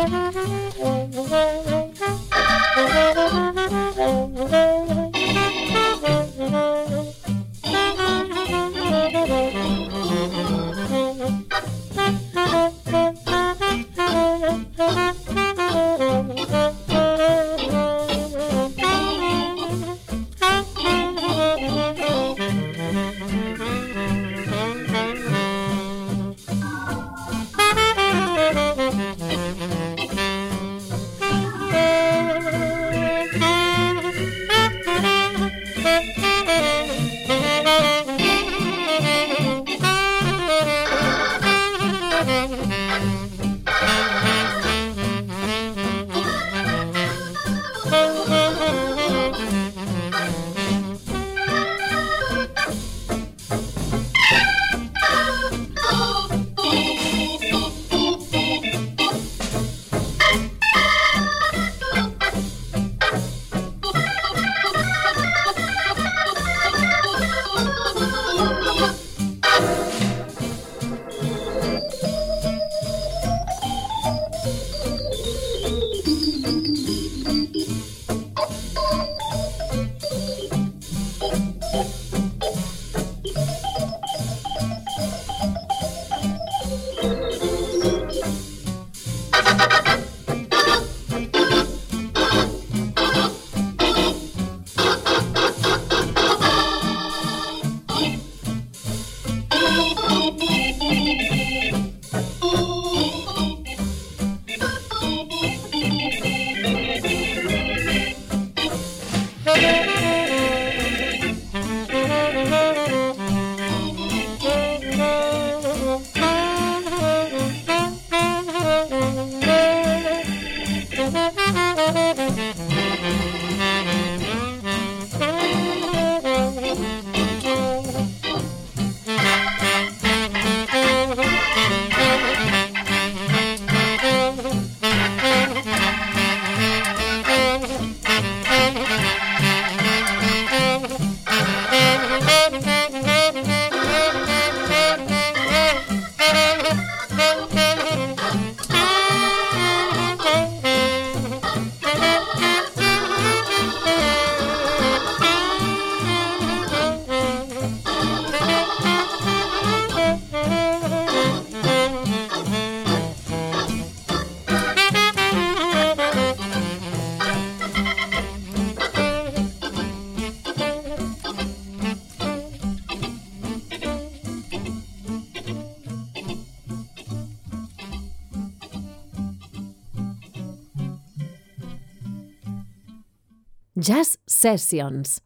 Thank you. Sessions.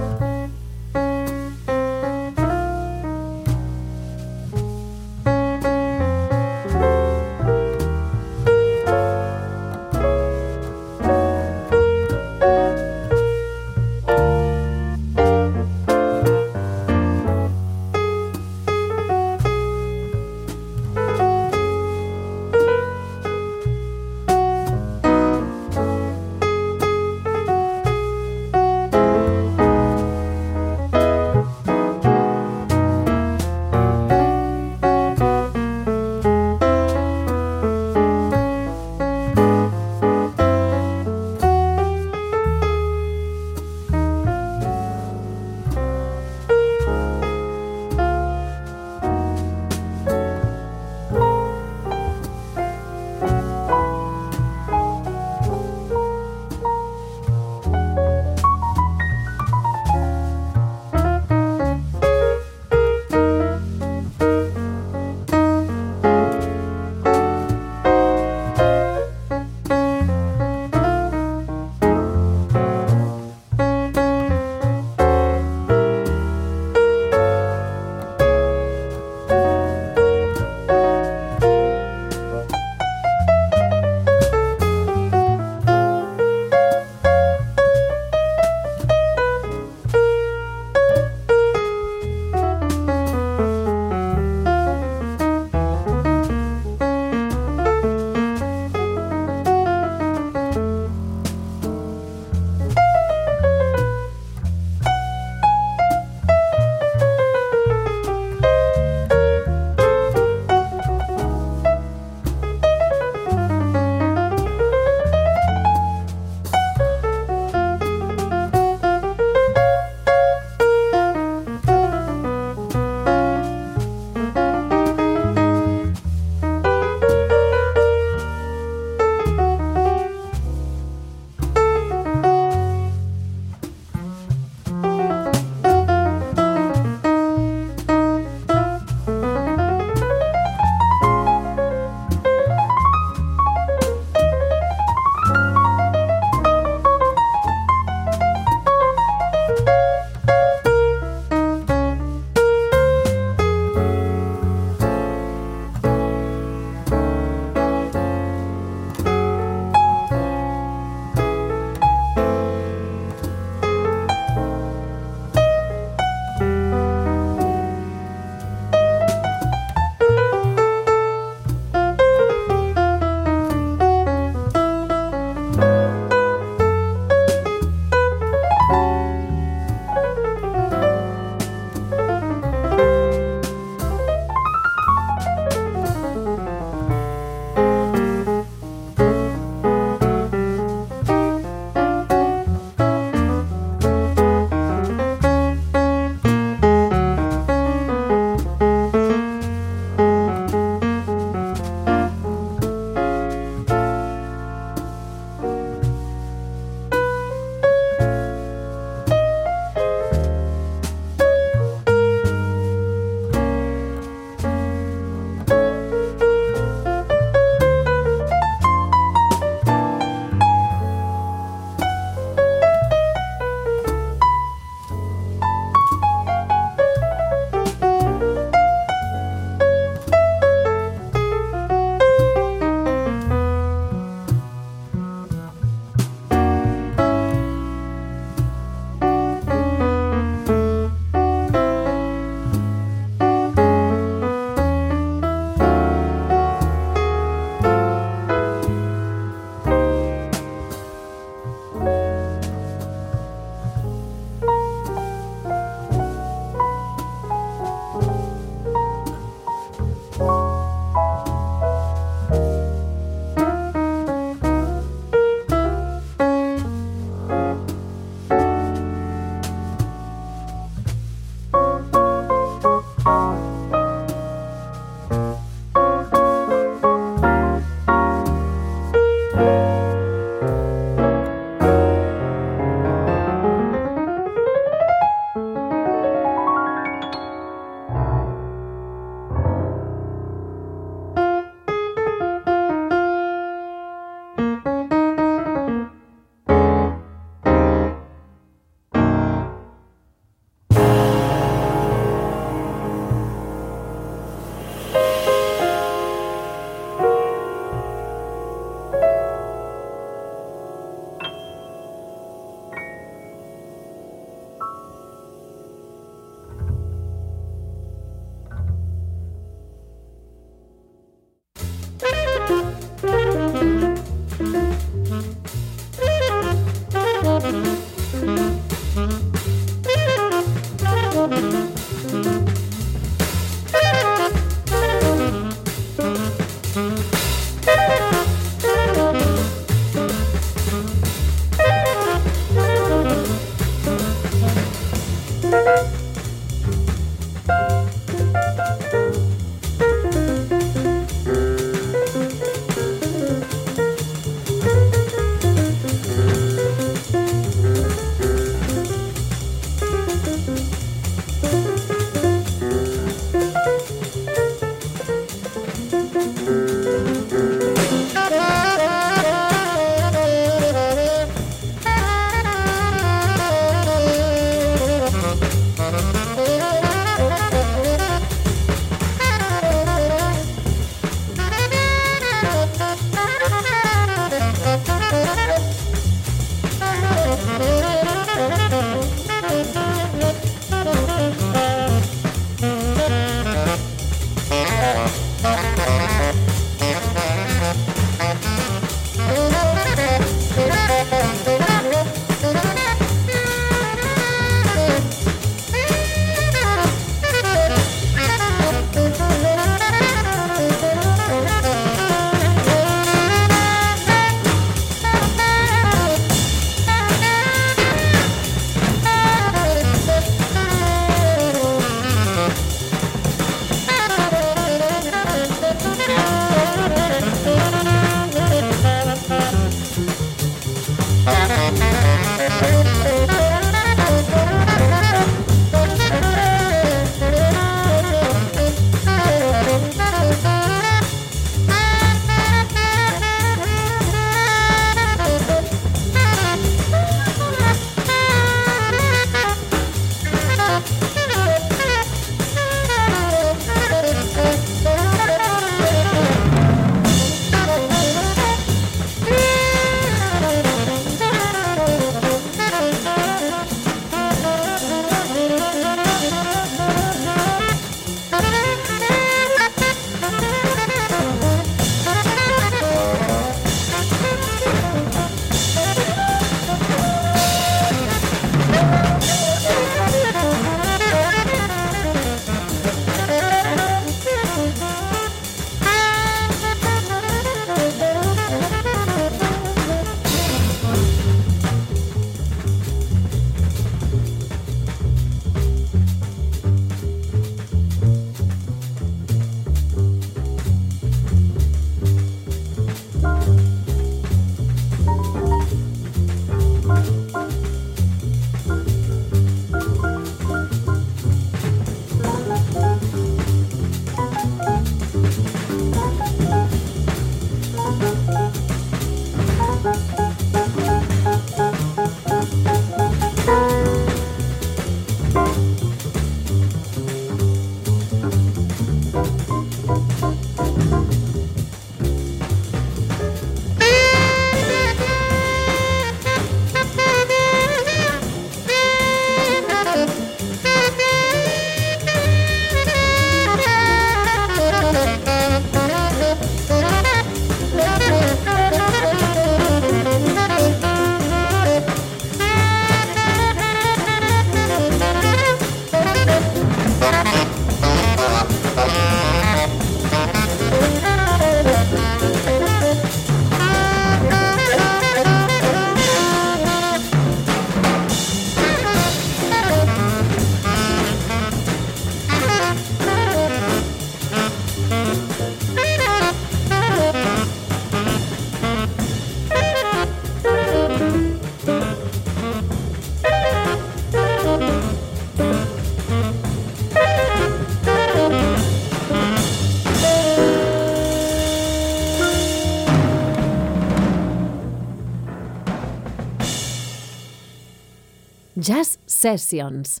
Sessions.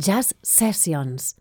Jazz Sessions.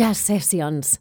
Jazz Sessions.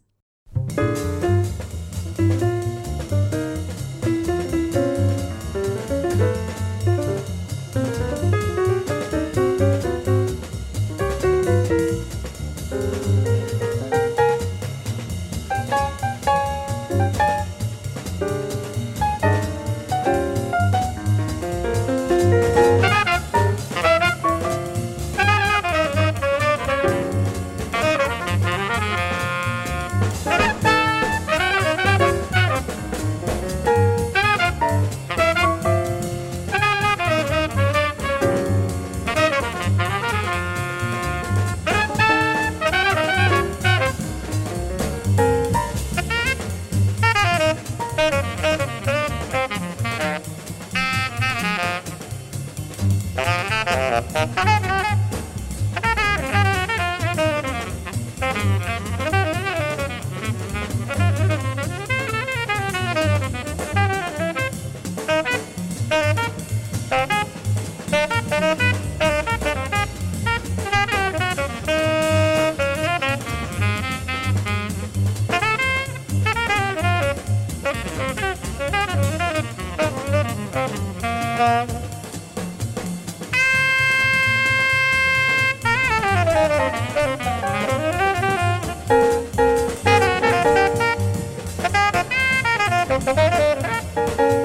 Música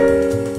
Música